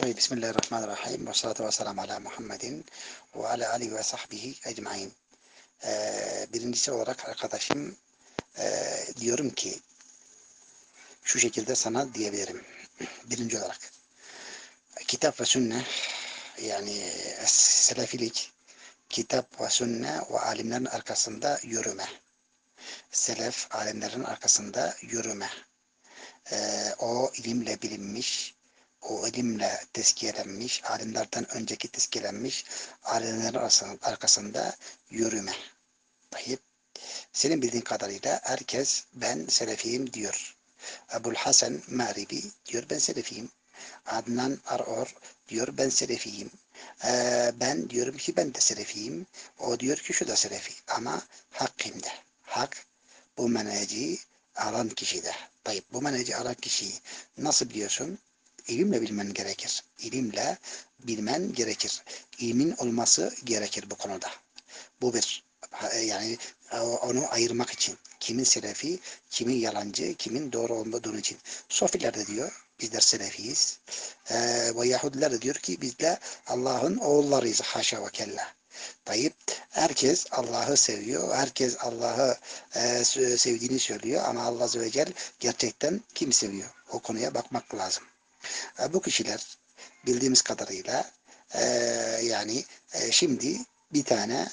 Tabii Bismillahirrahmanirrahim ve salatu ve selam ala Muhammedin ve ala alihi ve sahbihi ee, birincisi olarak arkadaşım e, diyorum ki şu şekilde sana diyebilirim. Birinci olarak kitap ve sünne yani selefilik kitap ve sünne ve alimlerin arkasında yürüme. Selef alimlerin arkasında yürüme. Ee, o ilimle bilinmiş o ilimle tezkiyelenmiş, alimlerden önceki tezkiyelenmiş alimlerin arkasında yürüme. Tayyip. Senin bildiğin kadarıyla herkes ben selefiyim diyor. Ebul Hasan Maribi diyor ben selefiyim. Adnan Aror diyor ben selefiyim. Ee, ben diyorum ki ben de selefiyim. O diyor ki şu da selefi. Ama hak kimde? Hak bu meneci alan kişide. Tayyip bu meneci alan kişiyi nasıl biliyorsun? İlimle bilmen gerekir. İlimle bilmen gerekir. İlmin olması gerekir bu konuda. Bu bir yani onu ayırmak için. Kimin selefi, kimin yalancı, kimin doğru olmadığını için. Sofiler de diyor bizler selefiyiz. Ee, ve Yahudiler de diyor ki bizler Allah'ın oğullarıyız. Haşa ve kella. Tayyip herkes Allah'ı seviyor. Herkes Allah'ı e, sevdiğini söylüyor. Ama Allah Azze ve Celle gerçekten kim seviyor? O konuya bakmak lazım. Bu kişiler bildiğimiz kadarıyla e, yani e, şimdi bir tane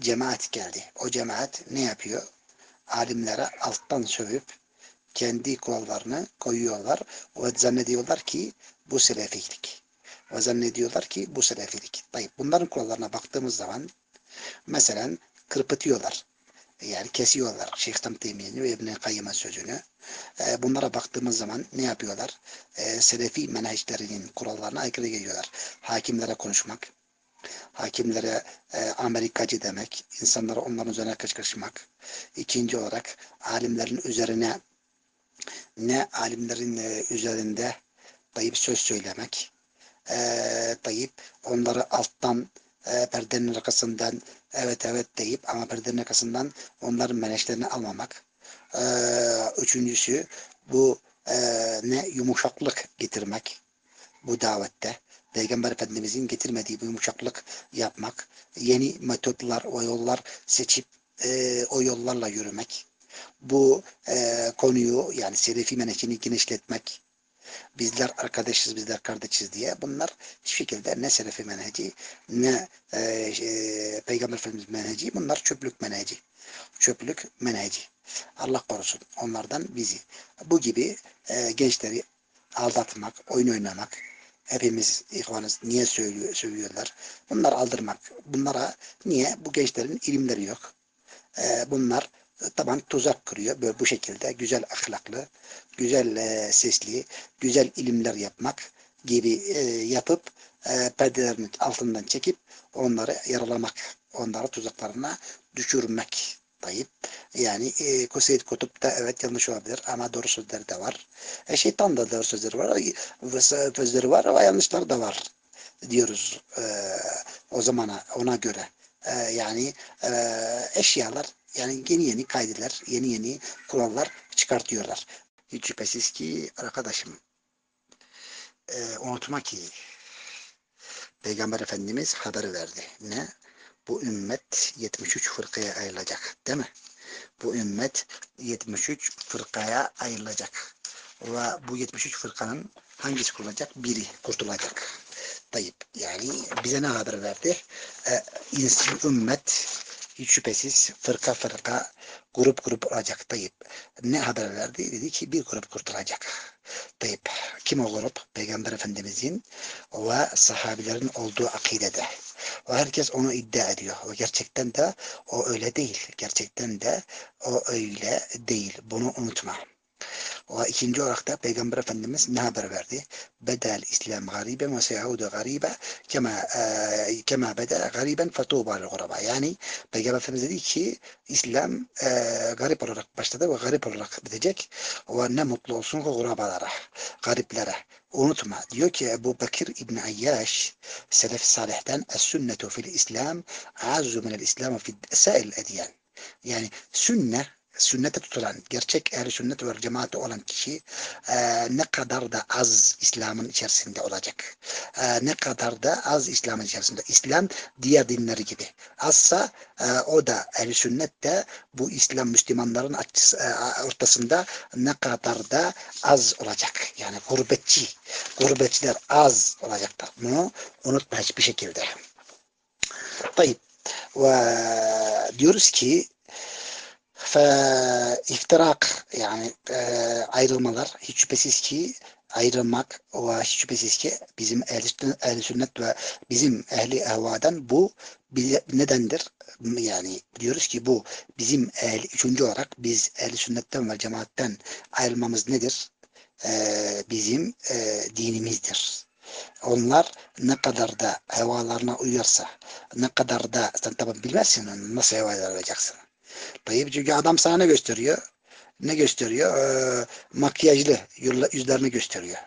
cemaat geldi. O cemaat ne yapıyor? Alimlere alttan sövüp kendi kurallarını koyuyorlar ve zannediyorlar ki bu selefilik. Ve zannediyorlar ki bu selefilik. Tayyip bunların kurallarına baktığımız zaman mesela kırpıtıyorlar. Yani kesiyorlar Şeyh Tam Teymiye'nin ve İbn-i Kayyım'ın sözünü. E, bunlara baktığımız zaman ne yapıyorlar? E, Selefi menajlerinin kurallarına aykırı geliyorlar. Hakimlere konuşmak, hakimlere e, Amerikacı demek, insanlara onların üzerine kışkırtmak. İkinci olarak alimlerin üzerine ne alimlerin e, üzerinde dayıp söz söylemek, e, dayıp onları alttan e, perdenin arkasından evet evet deyip ama perdenin arkasından onların menajlerini almamak. E, üçüncüsü bu e, ne yumuşaklık getirmek bu davette. Peygamber Efendimizin getirmediği bu yumuşaklık yapmak, yeni metotlar ve yollar seçip e, o yollarla yürümek, bu konuyu yani selefi menajini genişletmek, bizler arkadaşız, bizler kardeşiz diye bunlar hiçbir şekilde ne selefi menheci ne e, e, Peygamber Efendimiz menheci bunlar çöplük menheci. Çöplük menheci. Allah korusun onlardan bizi. Bu gibi e, gençleri aldatmak, oyun oynamak, hepimiz ihvanız niye söylüyor, sövüyorlar? Bunlar aldırmak. Bunlara niye? Bu gençlerin ilimleri yok. E, bunlar taban tuzak kırıyor. Böyle bu şekilde güzel ahlaklı, güzel e, sesli, güzel ilimler yapmak gibi e, yapıp e, perdelerin altından çekip onları yaralamak, onları tuzaklarına düşürmek dayıp yani e, Kuseyit Kutup'ta evet yanlış olabilir ama doğru sözleri de var. E, şeytan da doğru sözleri var, sözleri var ama yanlışları da var diyoruz e, o zamana ona göre. E, yani e, eşyalar yani yeni yeni kaydeler, yeni yeni kurallar çıkartıyorlar. Hiç şüphesiz ki arkadaşım e, unutma ki Peygamber Efendimiz haber verdi. Ne? Bu ümmet 73 fırkaya ayrılacak. Değil mi? Bu ümmet 73 fırkaya ayrılacak. Ve bu 73 fırkanın hangisi kurtulacak? Biri kurtulacak. Tayyip. Yani bize ne haber verdi? Ee, insan, ümmet hiç şüphesiz fırka fırka grup grup olacak Tayyip. Ne haber verdi? Dedi ki bir grup kurtulacak. Tayyip. Kim o grup? Peygamber Efendimizin ve sahabilerin olduğu akidede. O herkes onu iddia ediyor. O gerçekten de o öyle değil. Gerçekten de o öyle değil. Bunu unutma. Ve ikinci olarak da Peygamber Efendimiz ne haber verdi? Bedel İslam gariben ve seyaudu garibe kema, e, kema bedel gariben fetuba guraba. Yani Peygamber Efendimiz dedi ki İslam e, garip olarak başladı ve garip olarak bitecek. Ve ne mutlu olsun ki gurabalara, gariplere. Unutma. Diyor ki Ebu Bekir İbni Ayyaş Selef Salih'ten Es-sünnetu fil İslam azzu minel İslam fi esail edyen. Yani sünne sünnete tutulan, gerçek ehli sünnet ve cemaati olan kişi e, ne kadar da az İslam'ın içerisinde olacak. E, ne kadar da az İslam'ın içerisinde. İslam diğer dinleri gibi. Azsa e, o da ehli sünnet de bu İslam Müslümanların açısı, e, ortasında ne kadar da az olacak. Yani gurbetçi, gurbetçiler az olacaklar. Bunu unutma hiçbir şekilde. Tayyip. Ve diyoruz ki iftirak yani e, ayrılmalar hiç şüphesiz ki ayrılmak ve hiç şüphesiz ki bizim ehli, ehli sünnet ve bizim ehli ehvadan bu nedendir? Yani diyoruz ki bu bizim ehli, üçüncü olarak biz ehli sünnetten ve cemaatten ayrılmamız nedir? Ee, bizim e, dinimizdir. Onlar ne kadar da hevalarına uyarsa, ne kadar da sen tabi bilmezsin nasıl hevalar alacaksın. Tayyip çünkü adam sana ne gösteriyor? Ne gösteriyor? Ee, makyajlı yüzlerini gösteriyor.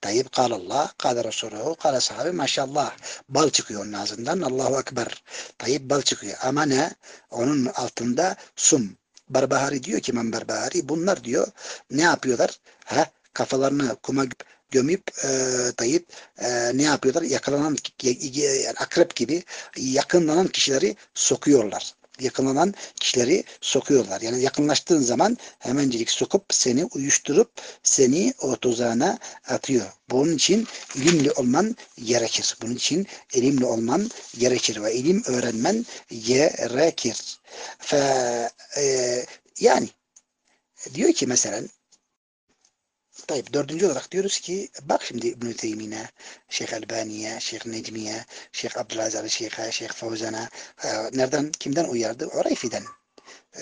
Tayyip Allah, kâle Resuluhu, kâle sahabe maşallah. Bal çıkıyor onun ağzından. Allahu Ekber. Tayyip bal çıkıyor. Ama ne? Onun altında sum. Barbahari diyor ki İmam Barbahari bunlar diyor ne yapıyorlar? Ha? Kafalarını kuma gömüp e, dayıp e, ne yapıyorlar? Yakalanan yani akrep gibi yakınlanan kişileri sokuyorlar yakınlanan kişileri sokuyorlar. Yani yakınlaştığın zaman hemencilik sokup seni uyuşturup seni o tuzağına atıyor. Bunun için ilimli olman gerekir. Bunun için ilimli olman gerekir ve ilim öğrenmen gerekir. Fe, e, yani diyor ki mesela Tayyip dördüncü olarak diyoruz ki bak şimdi İbn-i Teymi'ne, Şeyh Albani'ye, Şeyh Necmi'ye, Şeyh Abdülaziz Ali Şeyh'e, Şeyh Fawzan'a e, nereden, kimden uyardı? Orayfi'den.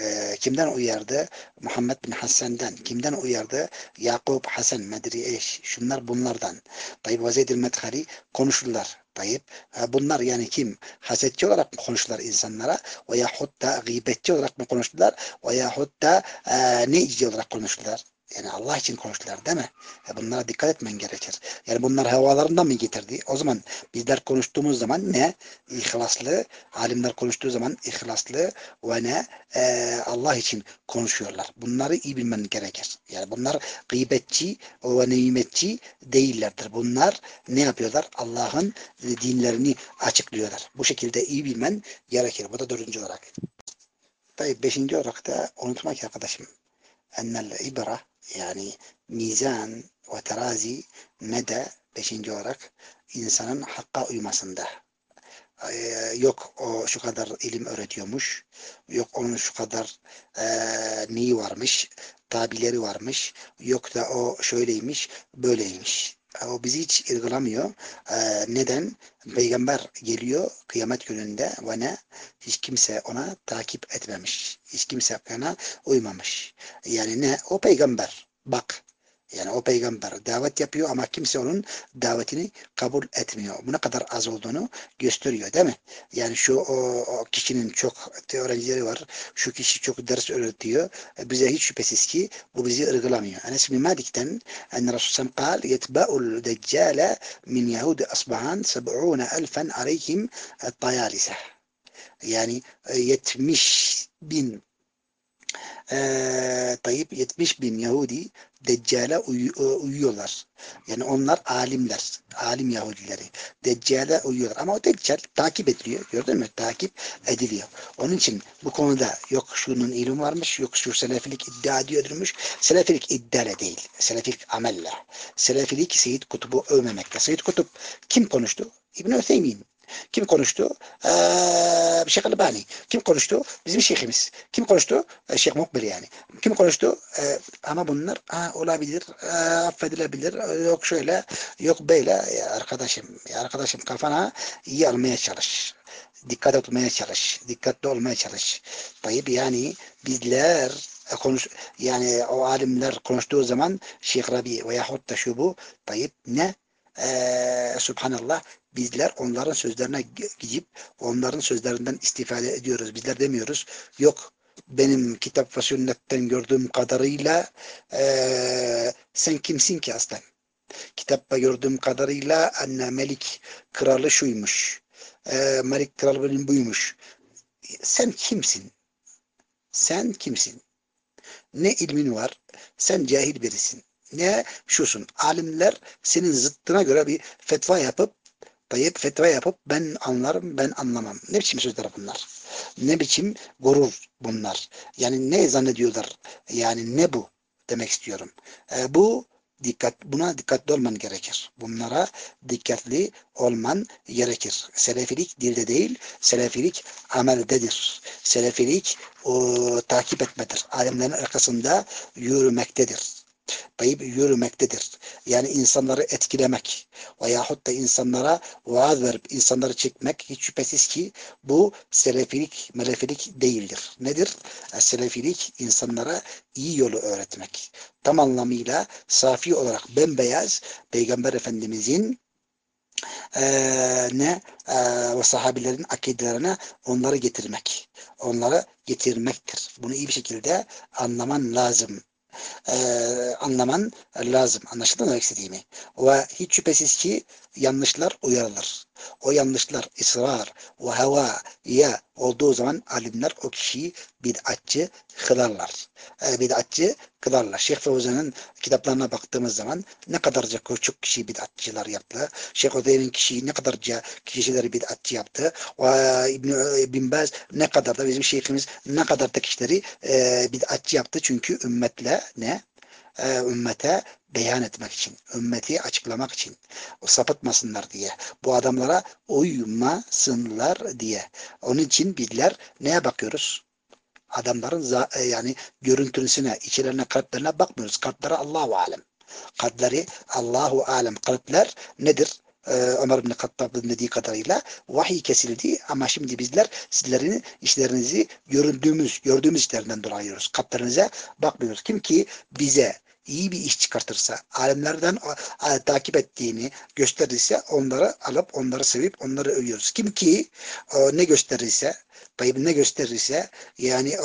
E, kimden uyardı? Muhammed bin Hasan'dan. Kimden uyardı? Yakup Hasan Medri Eş. Şunlar bunlardan. Tayyip Vazeyd Medhari konuşurlar. Tayyip e, bunlar yani kim? Hasetçi olarak mı konuştular insanlara? Veyahut da gıybetçi olarak mı konuştular? Veyahut da e, neyci olarak konuştular? Yani Allah için konuştular değil mi? E bunlara dikkat etmen gerekir. Yani bunlar havalarından mı getirdi? O zaman bizler konuştuğumuz zaman ne? İhlaslı. Alimler konuştuğu zaman ihlaslı ve ne? Ee, Allah için konuşuyorlar. Bunları iyi bilmen gerekir. Yani bunlar gıybetçi ve nimetçi değillerdir. Bunlar ne yapıyorlar? Allah'ın dinlerini açıklıyorlar. Bu şekilde iyi bilmen gerekir. Bu da dördüncü olarak. Tabii beşinci olarak da unutmak arkadaşım. Ennel ibra yani mizan ve terazi ne de beşinci olarak insanın hakka uymasında. Ee, yok o şu kadar ilim öğretiyormuş, yok onun şu kadar e, neyi varmış, tabileri varmış, yok da o şöyleymiş, böyleymiş. O bizi hiç ilgilamıyor. Ee, neden? Peygamber geliyor kıyamet gününde ve ne? Hiç kimse ona takip etmemiş. Hiç kimse ona uymamış. Yani ne? O peygamber. Bak yani o peygamber davet yapıyor ama kimse onun davetini kabul etmiyor. Bu ne kadar az olduğunu gösteriyor değil mi? Yani şu o, o kişinin çok öğrencileri var. Şu kişi çok ders öğretiyor. E, bize hiç şüphesiz ki bu bizi ırgılamıyor. Enes bin Malik'ten en Resulullah kal yetba'ul deccale min Yahudi asbahan seb'une elfen aleyhim tayalise. Yani 70 e, bin e, Tayyip 70 bin Yahudi Deccale uy e, uyuyorlar. Yani onlar alimler. Alim Yahudileri. Deccale uyuyorlar. Ama o Deccal takip ediliyor. Gördün mü? Takip ediliyor. Onun için bu konuda yok şunun ilim varmış, yok şu selefilik iddia ediyormuş. Selefilik iddiale değil. Selefilik amelle. Selefilik Seyyid Kutub'u övmemekte. Seyyid Kutup kim konuştu? İbn-i. Kim konuştu? Ee, Şeyh Albani. Kim konuştu? Bizim şeyhimiz. Kim konuştu? Ee, Şeyh Mukbil yani. Kim konuştu? Ee, ama bunlar ha, olabilir, e, affedilebilir. Yok şöyle, yok böyle. Ya arkadaşım, ya arkadaşım kafana iyi almaya çalış. Dikkat etmeye çalış. Dikkatli olmaya çalış. Tayyip yani bizler konuş yani o alimler konuştuğu zaman Şeyh Rabi veyahut da şu bu tayyip ne? Ee, Subhanallah bizler onların sözlerine gidip onların sözlerinden istifade ediyoruz. Bizler demiyoruz. Yok benim kitap ve sünnetten gördüğüm kadarıyla e, sen kimsin ki aslen? Kitapta gördüğüm kadarıyla anne Melik kralı şuymuş. E, Melik kralı benim buymuş. Sen kimsin? Sen kimsin? ne ilmin var, sen cahil birisin. Ne şusun, alimler senin zıttına göre bir fetva yapıp Tayyip fetva yapıp ben anlarım ben anlamam. Ne biçim sözler bunlar? Ne biçim gurur bunlar? Yani ne zannediyorlar? Yani ne bu demek istiyorum. E, bu dikkat buna dikkatli olman gerekir. Bunlara dikkatli olman gerekir. Selefilik dilde değil, selefilik ameldedir. Selefilik o, takip etmedir. Alimlerin arkasında yürümektedir tayyip yürümektedir. Yani insanları etkilemek veyahut da insanlara vaaz verip insanları çekmek hiç şüphesiz ki bu selefilik, melefilik değildir. Nedir? Selefilik insanlara iyi yolu öğretmek. Tam anlamıyla safi olarak bembeyaz Peygamber Efendimizin e, ne e, ve sahabilerin akidelerine onları getirmek. Onları getirmektir. Bunu iyi bir şekilde anlaman lazım e, anlaman lazım. Anlaşıldı mı demek istediğimi? Ve hiç şüphesiz ki yanlışlar uyarılır. O yanlışlar ısrar ve hava ya olduğu zaman alimler o kişiyi bid'atçı kılarlar. E, bid'atçı kılarlar. Şeyh Fevzan'ın kitaplarına baktığımız zaman ne kadarca çok kişi bid'atçılar yaptı. Şeyh Odey'nin kişiyi ne kadarca kişileri bid'atçı yaptı. Ve İbn, İbn Baz ne kadar da bizim şeyhimiz ne kadar da kişileri e, bid'atçı yaptı. Çünkü ümmetle ne? E, ümmete beyan etmek için, ümmeti açıklamak için, o sapıtmasınlar diye, bu adamlara uymasınlar diye. Onun için bizler neye bakıyoruz? Adamların e, yani görüntüsüne, içlerine, kalplerine bakmıyoruz. Kalpleri Allahu alem. Kalpleri Allahu alem. Kalpler nedir? Ee, Ömer bin Hattab'ın dediği kadarıyla vahiy kesildi ama şimdi bizler sizlerin işlerinizi göründüğümüz, gördüğümüz işlerinden dolayı Kalplerinize bakmıyoruz. Kim ki bize iyi bir iş çıkartırsa, alimlerden takip ettiğini gösterirse onları alıp onları sevip onları övüyoruz. Kim ki ne gösterirse, ne gösterirse yani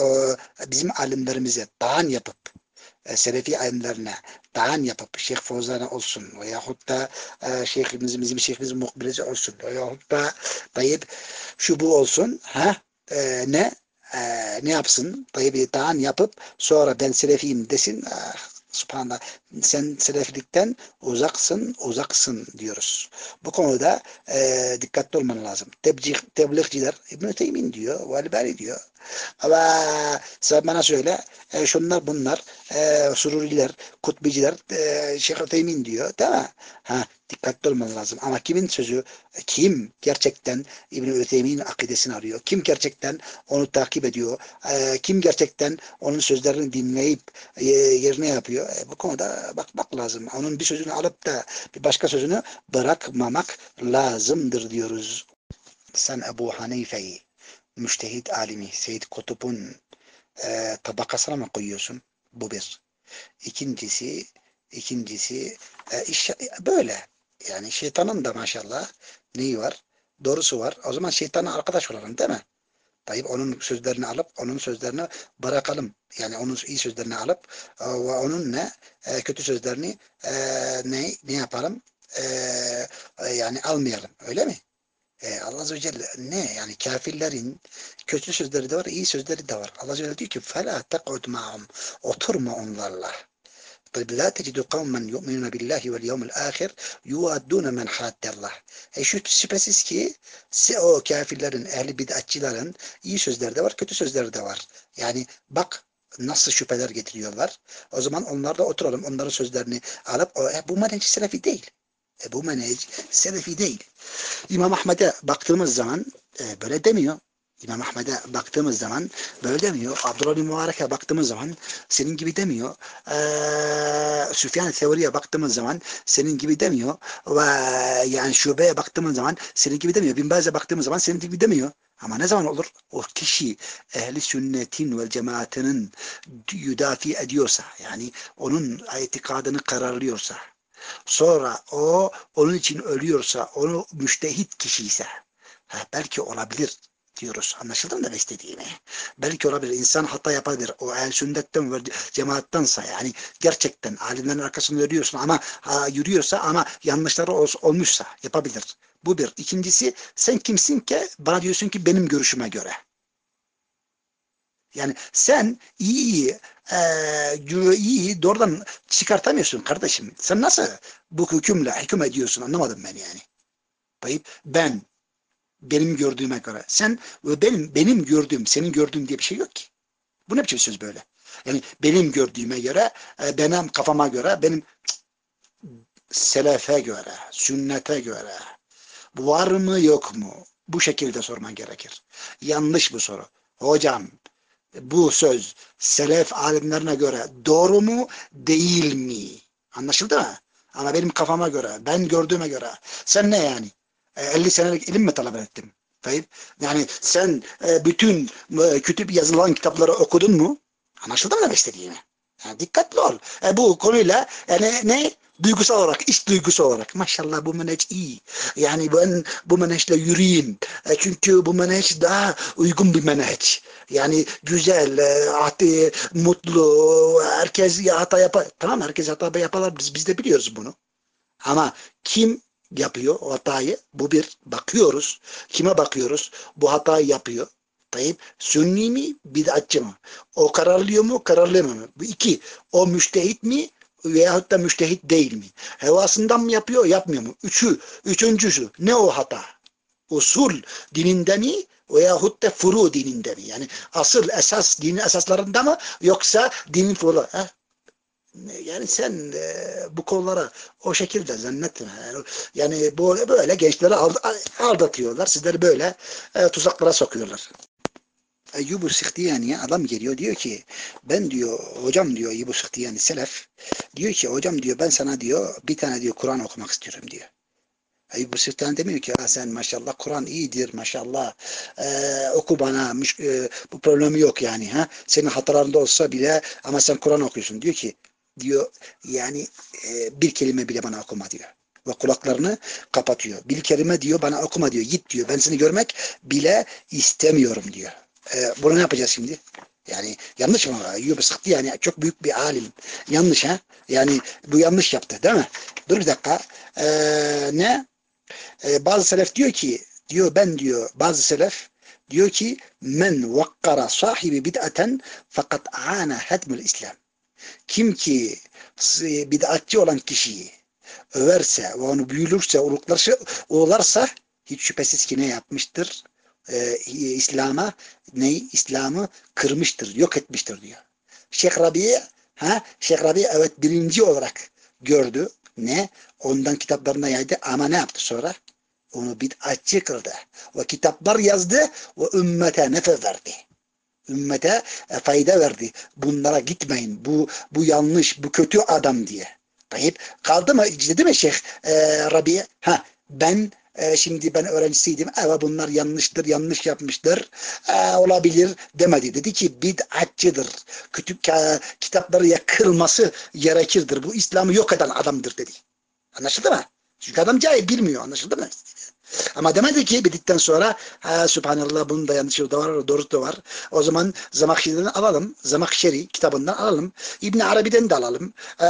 bizim alimlerimize dağın yapıp e, Selefi alimlerine dağın yapıp Şeyh Fozan'a olsun veyahut da e, şeyhimizin, bizim şeyhimizin muhbirisi olsun veyahut da tayyip şu bu olsun ha e, ne e, ne yapsın? Tayyip dağın yapıp sonra ben Selefiyim desin. Ah, Subhanallah. Sen selefilikten uzaksın, uzaksın diyoruz. Bu konuda e, dikkatli olman lazım. Tebliğ, tebliğciler İbn-i Teymin diyor, Valibari diyor. Ama sen bana söyle, e, şunlar bunlar, e, sururiler, kutbiciler, e, Şeyh Teymin diyor. Değil mi? Ha, dikkatli olman lazım. Ama kimin sözü, kim gerçekten İbn-i Ütheymin'in akidesini arıyor? Kim gerçekten onu takip ediyor? E, kim gerçekten onun sözlerini dinleyip e, yerine yapıyor? E, bu konuda bakmak lazım. Onun bir sözünü alıp da bir başka sözünü bırakmamak lazımdır diyoruz. Sen Ebu Hanife'yi müştehit alimi Seyyid Kutup'un e, tabakasına mı koyuyorsun? Bu bir. İkincisi ikincisi e, iş, böyle. Yani şeytanın da maşallah neyi var? Doğrusu var. O zaman şeytana arkadaş olalım değil mi? Tayyip onun sözlerini alıp onun sözlerini bırakalım. Yani onun iyi sözlerini alıp e, ve onun ne e, kötü sözlerini e, ne ne yapalım? E, yani almayalım. Öyle mi? E, Allah Azze ve Celle ne? Yani kafirlerin kötü sözleri de var, iyi sözleri de var. Allah Azze ve Celle diyor ki فَلَا تَقْعُدْ مَعَهُمْ Oturma onlarla. لَا تَجِدُ قَوْمًا يُؤْمِنُونَ بِاللّٰهِ وَالْيَوْمِ الْآخِرِ يُوَدُّونَ مَنْ حَادَّ اللّٰهِ E şu şüphesiz ki o kafirlerin, ehli bid'atçıların iyi sözleri de var, kötü sözleri de var. Yani bak nasıl şüpheler getiriyorlar. O zaman onlarla oturalım, onların sözlerini alıp e, bu manhec selefi değil. E, bu manhec selefi değil. İmam Ahmet'e baktığımız zaman e, böyle demiyor. İmam Ahmet'e baktığımız zaman böyle demiyor. Abdullah bin Mubarek'e baktığımız zaman senin gibi demiyor. Ee, Süfyan Sevri'ye baktığımız zaman senin gibi demiyor. Ve yani şubeye baktığımız zaman senin gibi demiyor. Bin Baz'a baktığımız zaman senin gibi demiyor. Ama ne zaman olur? O kişi ehli sünnetin ve cemaatinin yudafi ediyorsa yani onun itikadını kararlıyorsa sonra o onun için ölüyorsa onu müştehit kişiyse ha, belki olabilir diyoruz. Anlaşıldı mı demek istediğimi? Belki olabilir. İnsan hata yapabilir. O el sünnetten ve cemaattansa yani gerçekten alimlerin arkasında yürüyorsun ama ha, yürüyorsa ama yanlışları ol, olmuşsa yapabilir. Bu bir. İkincisi sen kimsin ki bana diyorsun ki benim görüşüme göre. Yani sen iyi e, iyi doğrudan çıkartamıyorsun kardeşim. Sen nasıl bu hükümle hüküm ediyorsun anlamadım ben yani. Tayyip ben benim gördüğüme göre sen benim benim gördüğüm senin gördüğün diye bir şey yok ki. Bu ne biçim söz böyle? Yani benim gördüğüme göre e, benim kafama göre benim selefe göre sünnete göre var mı yok mu? Bu şekilde sorman gerekir. Yanlış bu soru. Hocam bu söz selef alimlerine göre doğru mu değil mi? Anlaşıldı mı? Ama benim kafama göre, ben gördüğüme göre. Sen ne yani? 50 e, senelik ilim mi talep ettim? Tayyip. Yani sen e, bütün e, kütüp yazılan kitapları okudun mu? Anlaşıldı mı demek istediğimi? Yani dikkatli ol. E, bu konuyla yani ne? Duygusal olarak, iş duygusu olarak. Maşallah bu menheç iyi. Yani ben bu menheçle yürüyeyim. E, çünkü bu menheç daha uygun bir menheç. Yani güzel, e, ahdi, mutlu, herkes hata yapar. Tamam herkes hata yaparlar. Biz, biz de biliyoruz bunu. Ama kim yapıyor o hatayı? Bu bir bakıyoruz. Kime bakıyoruz? Bu hatayı yapıyor. Tayyip sünni mi bid'atçı mı? O kararlıyor mu kararlamıyor mu? İki. O müştehit mi veyahut da müştehit değil mi? Hevasından mı yapıyor yapmıyor mu? Üçü, üçüncüsü ne o hata? Usul dininde mi veyahut da furu dininde mi? Yani asıl esas dinin esaslarında mı yoksa dinin furu? Ha? Yani sen e, bu konulara o şekilde zannetme. Yani, yani bu böyle gençleri aldatıyorlar. Sizleri böyle e, tuzaklara sokuyorlar. Eyyub-u Sihtiyani'ye adam geliyor diyor ki ben diyor hocam diyor Eyyub-u Sihtiyani Selef diyor ki hocam diyor ben sana diyor bir tane diyor Kur'an okumak istiyorum diyor. Eyyub-u Sihtiyani demiyor ki ya sen maşallah Kur'an iyidir maşallah ee, oku bana e, bu problemi yok yani ha senin hatalarında olsa bile ama sen Kur'an okuyorsun diyor ki diyor yani e, bir kelime bile bana okuma diyor ve kulaklarını kapatıyor. Bir kelime diyor bana okuma diyor. Git diyor. Ben seni görmek bile istemiyorum diyor. E, bunu ne yapacağız şimdi? Yani yanlış mı? Eyyub Sıktı yani çok büyük bir alim. Yanlış ha? Yani bu yanlış yaptı değil mi? Dur bir dakika. Ee, ne? Ee, bazı selef diyor ki diyor ben diyor bazı selef diyor ki men vakkara sahibi bid'aten fakat ana hedmül İslam. Kim ki bid'atçı olan kişiyi överse ve onu büyülürse, uluklarsa, uğularsa hiç şüphesiz ki ne yapmıştır? E, İslam'a ne İslam'ı kırmıştır, yok etmiştir diyor. Şeyh Rabi ha Şeyh Rabi evet birinci olarak gördü. Ne? Ondan kitaplarına yaydı ama ne yaptı sonra? Onu bid'atçı kıldı. Ve kitaplar yazdı ve ümmete nefe verdi. Ümmete e, fayda verdi. Bunlara gitmeyin. Bu bu yanlış, bu kötü adam diye. Tayyip kaldı mı? Dedi mi Şeyh e, Rabi? Ha ben e, şimdi ben öğrencisiydim. Evet bunlar yanlıştır, yanlış yapmıştır. E, olabilir demedi. Dedi ki bid'atçıdır. Kütüp kitapları yakılması gerekirdir. Bu İslam'ı yok eden adamdır dedi. Anlaşıldı mı? Çünkü adam cahil bilmiyor. Anlaşıldı mı? Ama demedi ki bildikten sonra ha, Subhanallah bunun da yanlışı da var, doğrusu da var. O zaman Zamakşeri'den alalım. Zamakşeri kitabından alalım. İbn Arabi'den de alalım. E,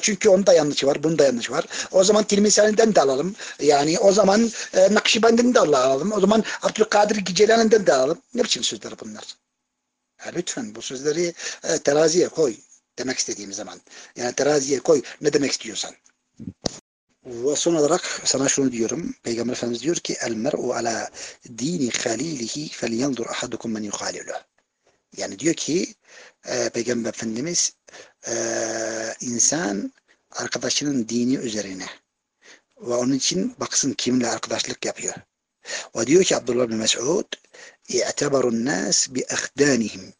çünkü onun da yanlışı var, bunun da yanlışı var. O zaman Tilmisani'den de alalım. Yani o zaman e, Nakşibendi'den de alalım. O zaman Abdülkadir Giceli'nden de alalım. Ne biçim sözler bunlar? Ha, lütfen bu sözleri e, teraziye koy demek istediğim zaman. Yani teraziye koy ne demek istiyorsan. Ve son olarak sana şunu diyorum. Peygamber Efendimiz diyor ki el mer'u ala dini halilihi felyanzur ahadukum men yuhalilu. Yani diyor ki e, Peygamber Efendimiz e, insan arkadaşının dini üzerine ve onun için baksın kimle arkadaşlık yapıyor. Ve diyor ki Abdullah bin Mes'ud i'tebarun nas bi ahdanihim.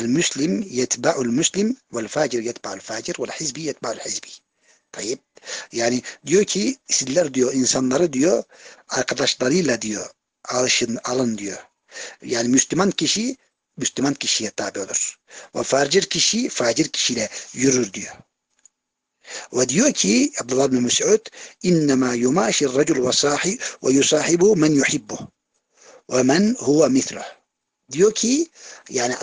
المسلم يتبع المسلم والفاجر يتبع الفاجر والحزبي يتبع الحزبي Tayyip. Yani diyor ki sizler diyor insanları diyor arkadaşlarıyla diyor alışın alın diyor. Yani Müslüman kişi Müslüman kişiye tabi olur. Ve facir kişi facir kişiyle yürür diyor. Ve diyor ki Abdullah bin Mesud innema yumaşir racul ve sahi ve yusahibu men yuhibbu ve men huve mithluh. Diyor ki yani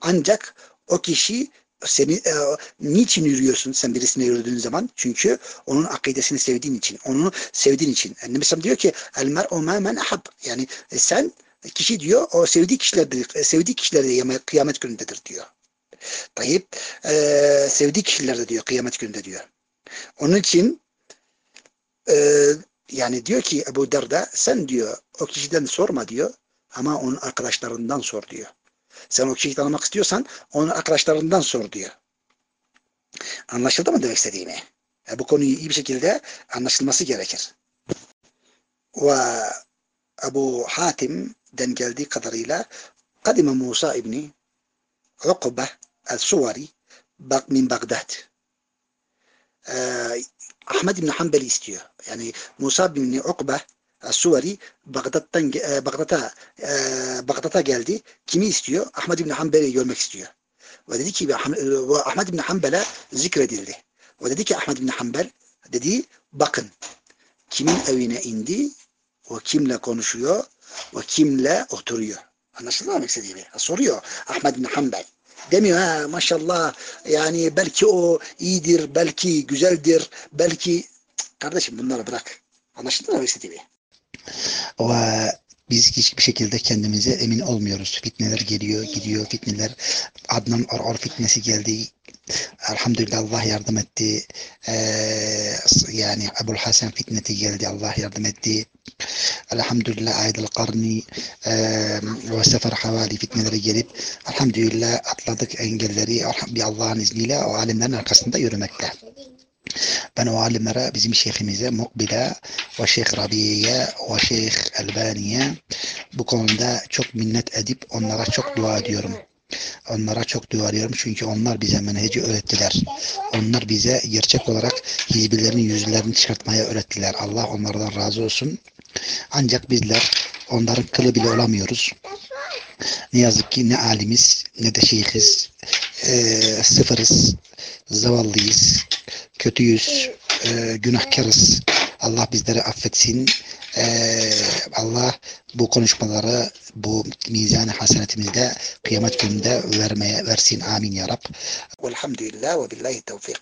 ancak o kişi seni e, niçin yürüyorsun sen birisine yürüdüğün zaman? Çünkü onun akidesini sevdiğin için, onu sevdiğin için. Yani mesela diyor ki el mer'u ma men ahab. Yani e, sen kişi diyor o sevdiği kişilerdir, sevdiği kişilerde kıyamet günündedir diyor. Tayyip e, sevdiği kişilerde diyor kıyamet gününde diyor. Onun için e, yani diyor ki Ebu Derda sen diyor o kişiden sorma diyor ama onun arkadaşlarından sor diyor. Sen o kişiyi tanımak istiyorsan onun arkadaşlarından sor diyor. Anlaşıldı mı demek istediğimi? E, bu konuyu iyi bir şekilde anlaşılması gerekir. Ve Ebu Hatim'den geldiği kadarıyla Kadime Musa İbni Ukbe el-Suvari min Bagdad. Ee, Ahmed İbni Hanbel'i istiyor. Yani Musa bin Ukbe Suvari Bagdat'tan e, Bagdat'a e, Bagdat'a geldi. Kimi istiyor? Ahmed İbni Hanbel'i görmek istiyor. Ve dedi ki Ahmed İbni Hanbel'e zikredildi. Ve dedi ki Ahmed İbni Hanbel dedi bakın kimin evine indi o kimle konuşuyor ve kimle oturuyor. Anlaşıldı mı istediğimi? Soruyor Ahmed bin Hanbel. Demiyor ha maşallah yani belki o iyidir, belki güzeldir, belki kardeşim bunları bırak. Anlaşıldı mı istediğimi? Ve biz hiçbir şekilde kendimize emin olmuyoruz. Fitneler geliyor, gidiyor. Fitneler Adnan Oror fitnesi geldi. Elhamdülillah Allah yardım etti. Ee, yani Ebul Hasan fitneti geldi. Allah yardım etti. Elhamdülillah Aydıl Karni e, ve Sefer Havali fitneleri gelip elhamdülillah atladık engelleri bir Allah'ın izniyle o alimlerin arkasında yürümekte. Ben o alimlere, bizim şeyhimize, Mukbil'e ve Şeyh Rabiye'ye ve Şeyh Elbani'ye bu konuda çok minnet edip onlara çok dua ediyorum. Onlara çok dua ediyorum çünkü onlar bize menheci öğrettiler. Onlar bize gerçek olarak hizbilerin yüzlerini çıkartmaya öğrettiler. Allah onlardan razı olsun. Ancak bizler onların kılı bile olamıyoruz. Ne yazık ki ne alimiz ne de şeyhiz. E, sıfırız. Zavallıyız. Kötüyüz. E, günahkarız. Allah bizleri affetsin. Ee, Allah bu konuşmaları bu mizan hasenetimizde kıyamet gününde vermeye versin. Amin ya Rab. Velhamdülillah ve billahi tevfik.